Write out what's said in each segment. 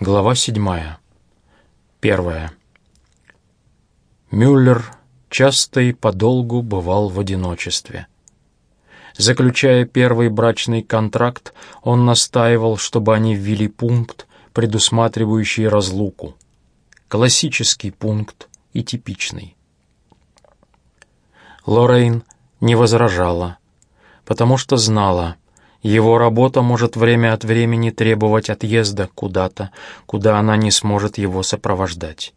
Глава седьмая. Первая. Мюллер часто и подолгу бывал в одиночестве. Заключая первый брачный контракт, он настаивал, чтобы они ввели пункт, предусматривающий разлуку. Классический пункт и типичный. Лоррейн не возражала, потому что знала — его работа может время от времени требовать отъезда куда-то, куда она не сможет его сопровождать.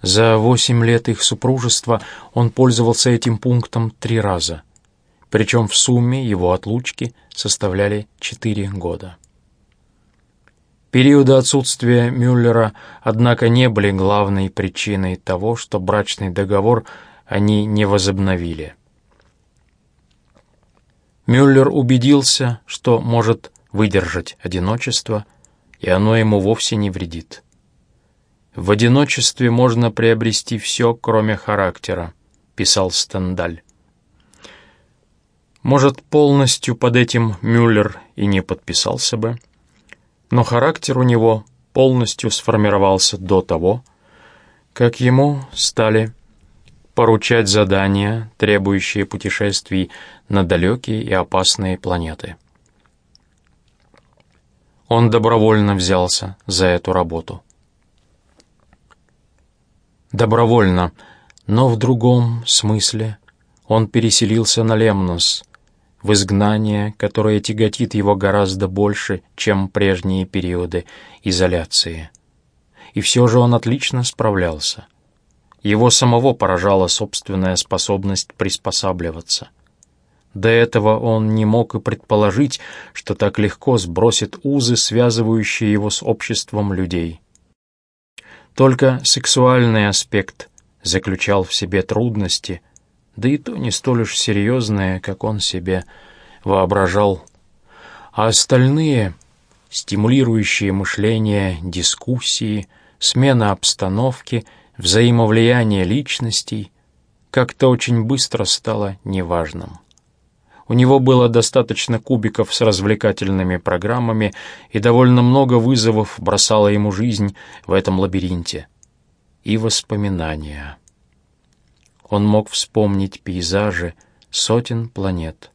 За восемь лет их супружества он пользовался этим пунктом три раза, причем в сумме его отлучки составляли четыре года. Периоды отсутствия Мюллера, однако, не были главной причиной того, что брачный договор они не возобновили. Мюллер убедился, что может выдержать одиночество, и оно ему вовсе не вредит. «В одиночестве можно приобрести все, кроме характера», — писал Стендаль. Может, полностью под этим Мюллер и не подписался бы, но характер у него полностью сформировался до того, как ему стали поручать задания, требующие путешествий на далекие и опасные планеты. Он добровольно взялся за эту работу. Добровольно, но в другом смысле он переселился на Лемнос, в изгнание, которое тяготит его гораздо больше, чем прежние периоды изоляции. И все же он отлично справлялся. Его самого поражала собственная способность приспосабливаться. До этого он не мог и предположить, что так легко сбросит узы, связывающие его с обществом людей. Только сексуальный аспект заключал в себе трудности, да и то не столь уж серьезные, как он себе воображал. А остальные, стимулирующие мышление, дискуссии, смена обстановки — взаимовлияние личностей как-то очень быстро стало неважным. У него было достаточно кубиков с развлекательными программами, и довольно много вызовов бросала ему жизнь в этом лабиринте. И воспоминания. Он мог вспомнить пейзажи сотен планет.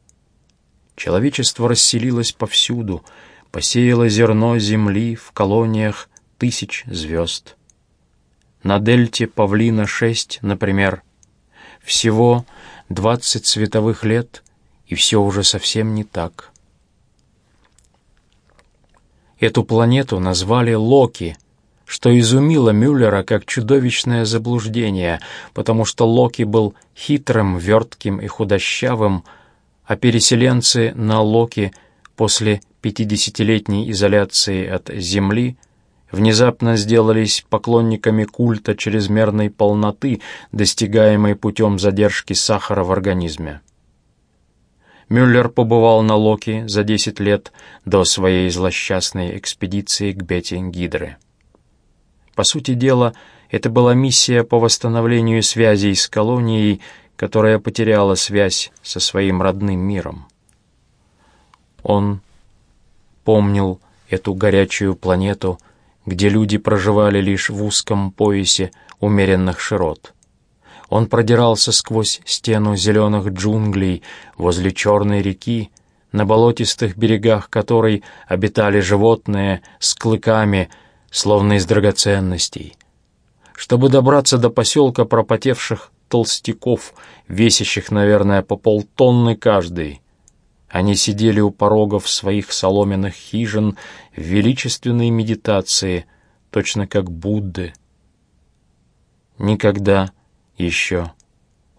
Человечество расселилось повсюду, посеяло зерно Земли в колониях тысяч звезд. На дельте Павлина-6, например, всего 20 световых лет, и все уже совсем не так. Эту планету назвали Локи, что изумило Мюллера как чудовищное заблуждение, потому что Локи был хитрым, вертким и худощавым, а переселенцы на Локи после пятидесятилетней изоляции от Земли – внезапно сделались поклонниками культа чрезмерной полноты, достигаемой путем задержки сахара в организме. Мюллер побывал на Локи за 10 лет до своей злосчастной экспедиции к Бете Гидре. По сути дела, это была миссия по восстановлению связей с колонией, которая потеряла связь со своим родным миром. Он помнил эту горячую планету, где люди проживали лишь в узком поясе умеренных широт. Он продирался сквозь стену зеленых джунглей возле черной реки, на болотистых берегах которой обитали животные с клыками, словно из драгоценностей. Чтобы добраться до поселка пропотевших толстяков, весящих, наверное, по полтонны каждый, они сидели у порогов своих соломенных хижин в величественной медитации, точно как Будды. Никогда еще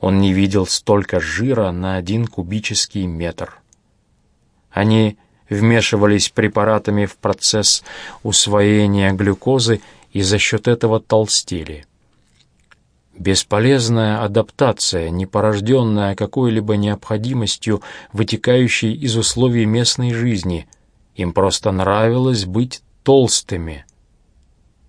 он не видел столько жира на один кубический метр. Они вмешивались препаратами в процесс усвоения глюкозы и за счет этого толстели. Бесполезная адаптация, не порожденная какой-либо необходимостью, вытекающей из условий местной жизни. Им просто нравилось быть толстыми.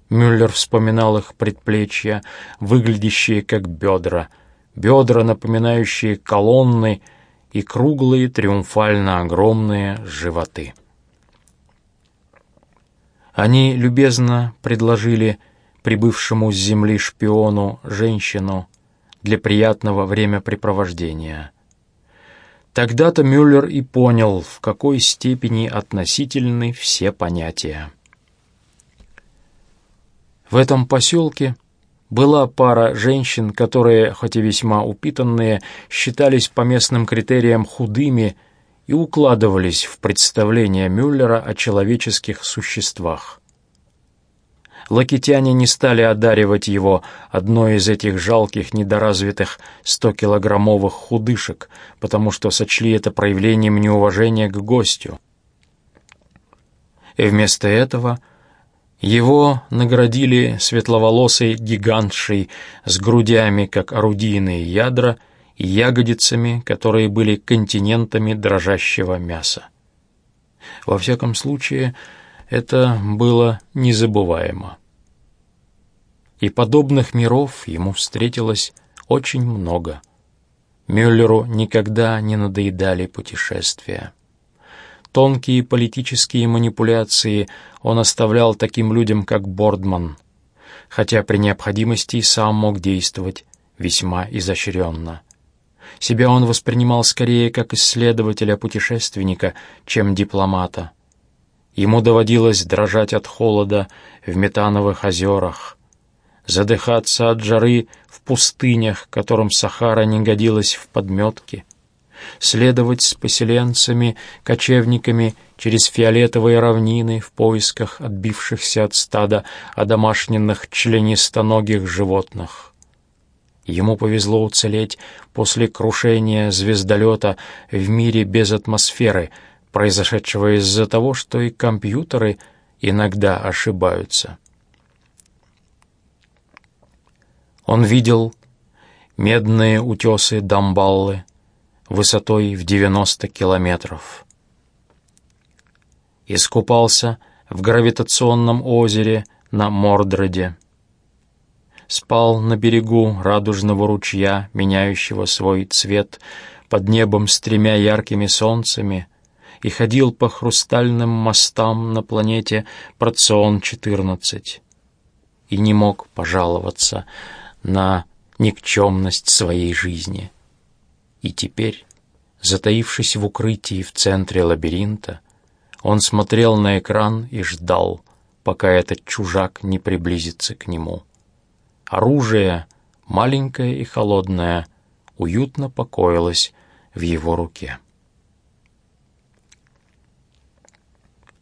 Мюллер вспоминал их предплечья, выглядящие как бедра, бедра, напоминающие колонны, и круглые, триумфально огромные животы. Они любезно предложили прибывшему с земли шпиону женщину для приятного времяпрепровождения. Тогда-то Мюллер и понял, в какой степени относительны все понятия. В этом поселке была пара женщин, которые, хоть и весьма упитанные, считались по местным критериям худыми и укладывались в представление Мюллера о человеческих существах. Лакитяне не стали одаривать его одной из этих жалких, недоразвитых стокилограммовых худышек, потому что сочли это проявлением неуважения к гостю. И вместо этого его наградили светловолосой гигантшей с грудями, как орудийные ядра, и ягодицами, которые были континентами дрожащего мяса. Во всяком случае, это было незабываемо. И подобных миров ему встретилось очень много. Мюллеру никогда не надоедали путешествия. Тонкие политические манипуляции он оставлял таким людям, как Бордман, хотя при необходимости и сам мог действовать весьма изощренно. Себя он воспринимал скорее как исследователя-путешественника, чем дипломата. Ему доводилось дрожать от холода в метановых озерах, задыхаться от жары в пустынях, которым Сахара не годилась в подметке, следовать с поселенцами, кочевниками через фиолетовые равнины в поисках отбившихся от стада одомашненных членистоногих животных. Ему повезло уцелеть после крушения звездолета в мире без атмосферы, произошедшего из-за того, что и компьютеры иногда ошибаются. Он видел медные утесы Дамбаллы высотой в 90 километров. Искупался в гравитационном озере на Мордреде спал на берегу радужного ручья, меняющего свой цвет под небом с тремя яркими солнцами, и ходил по хрустальным мостам на планете Процион-14 и не мог пожаловаться на никчемность своей жизни. И теперь, затаившись в укрытии в центре лабиринта, он смотрел на экран и ждал, пока этот чужак не приблизится к нему. Оружие, маленькое и холодное, уютно покоилось в его руке.